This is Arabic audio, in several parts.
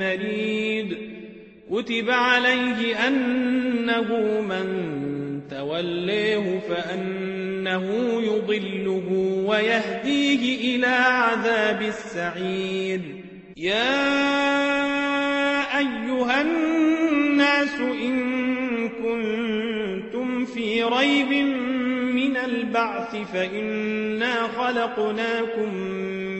مريد. كتب عليه أنه من توليه فأنه يضله ويهديه إلى عذاب السعير. يا أيها الناس إن كنتم في ريب من البعث فإنا خلقناكم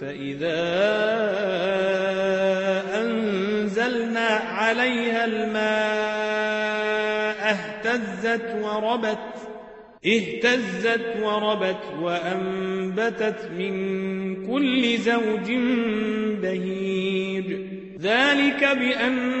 فإذا أنزلنا عليها الماء اهتزت وربت اهتزت وربت وأنبتت من كل زوج بهيج. ذلك بأن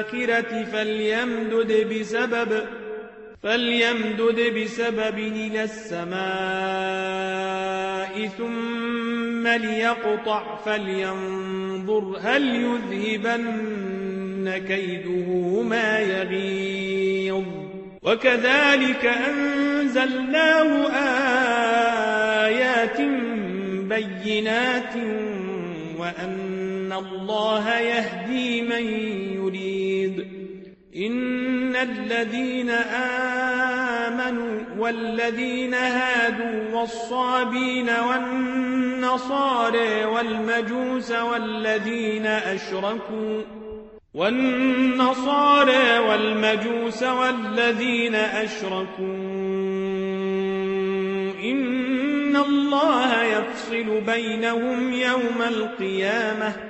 والآخرة فليمدد بسبب فليمدد بسبب إلى السماء ثم ليقطع فلينظر هل يذهبن كيده ما يغيظ. وكذلك أنزلناه آيات بينات وأن الله يهدي من يريد إن الذين آمنوا والذين هادوا والصابين والنصارى والمجوس والذين أشركوا والنصارى والمجوس والذين أشركوا إن الله يفصل بينهم يوم القيامة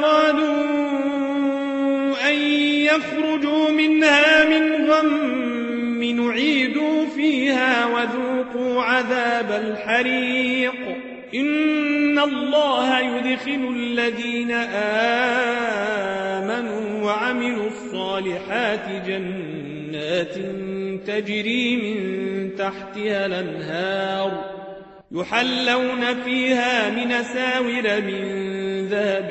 أرادوا أن يخرجوا منها من غم نعيدوا فيها وذوقوا عذاب الحريق. إن الله يدخل الذين آمنوا وعملوا الصالحات جنات تجري من تحتها الأنهار يحلون فيها من ساور من ذهب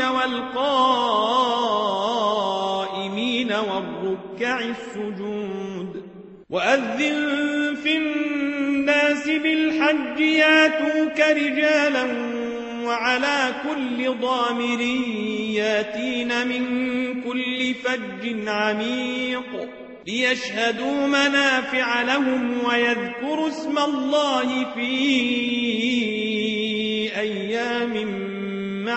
والقائمين والركع السجود. وأذن في الناس بالحج ياتوك رجالا وعلى كل ضامر ياتين من كل فج عميق ليشهدوا منافع لهم ويذكروا اسم الله في أيام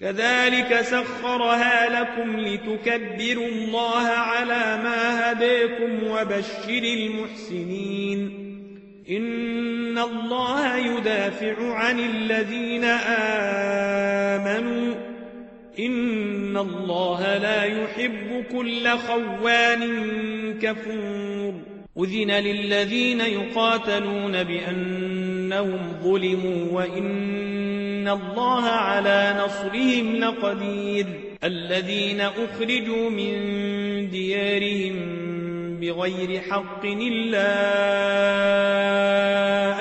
كذلك سخرها لكم لتكبروا الله على ما هديكم وبشر المحسنين. إن الله يدافع عن الذين آمنوا. إن الله لا يحب كل خوان كفور. أذن للذين يقاتلون بأنهم ظلموا وإن الله على نصرهم لقدير الذين أخرجوا من ديارهم بغير حق إلا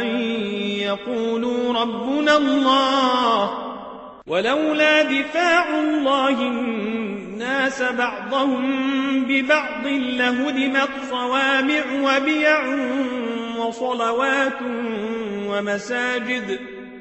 أن يقولوا ربنا الله ولولا دفاع الله الناس بعضهم ببعض لهدمت صوامع وبيع وصلوات ومساجد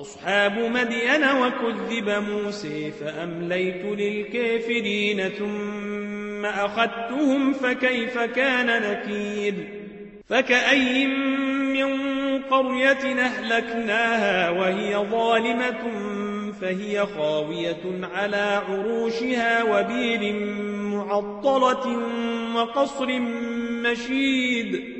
وأصحاب مدين وكذب موسى فأمليت للكافرين ثم أخذتهم فكيف كان نكير؟ فكأي من قرية أهلكناها وهي ظالمة فهي خاوية على عروشها وبير معطلة وقصر مشيد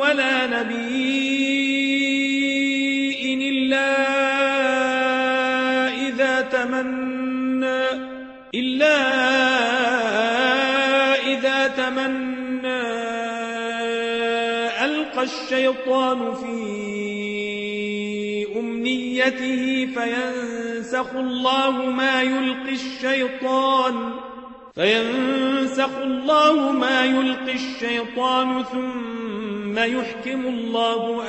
ولا نبي إلا إذا تمنى إلا إذا تمنى ألقى الشيطان في أمنيته فينسخ الله ما يلقي الشيطان فينسخ الله ما يلقي الشيطان ثم يحكم الله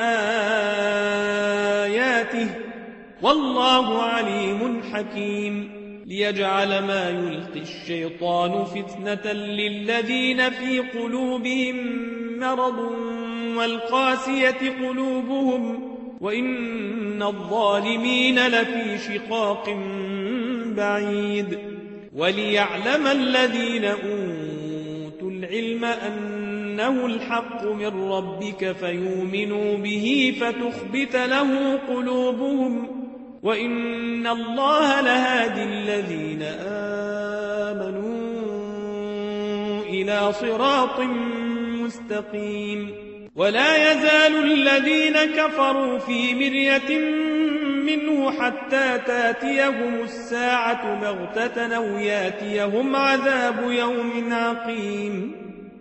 آياته والله عليم حكيم. ليجعل ما يلقي الشيطان فتنة للذين في قلوبهم مرض والقاسية قلوبهم وإن الظالمين لفي شقاق بعيد. وليعلم الذين أوتوا العلم أنه الحق من ربك فيؤمنوا به فتخبت له قلوبهم وإن الله لهادي الذين آمنوا إلى صراط مستقيم ولا يزال الذين كفروا في مرية منه حتى تاتيهم الساعة بغتة أو ياتيهم عذاب يوم عقيم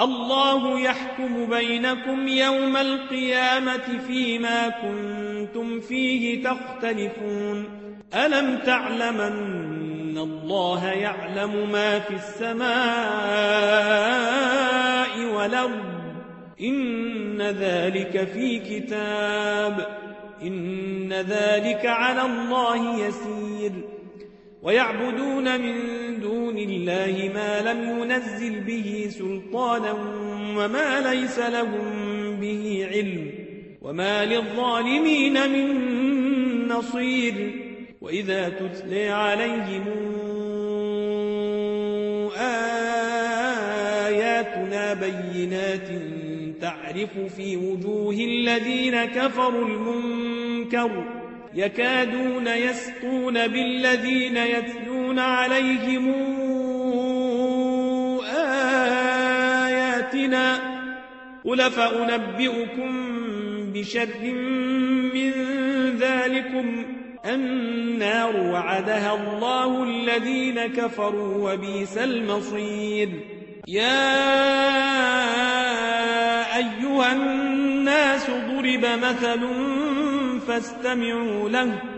الله يحكم بينكم يوم القيامة فيما كنتم فيه تختلفون. ألم تعلمن الله يعلم ما في السماء والأرض؟ إن ذلك في كتاب. إن ذلك على الله يسير. ويعبدون من دون الله ما لم ينزل به سلطانا وما ليس لهم به علم وما للظالمين من نصير وإذا تتلي عليهم آياتنا بينات تعرف في وجوه الذين كفروا المنكر يكادون يسقون بالذين يتلون عليهم آياتنا قل فأنبئكم بشر من ذلكم النار وعدها الله الذين كفروا وبيس المصير يا أيها الناس ضرب مثل فاستمعوا له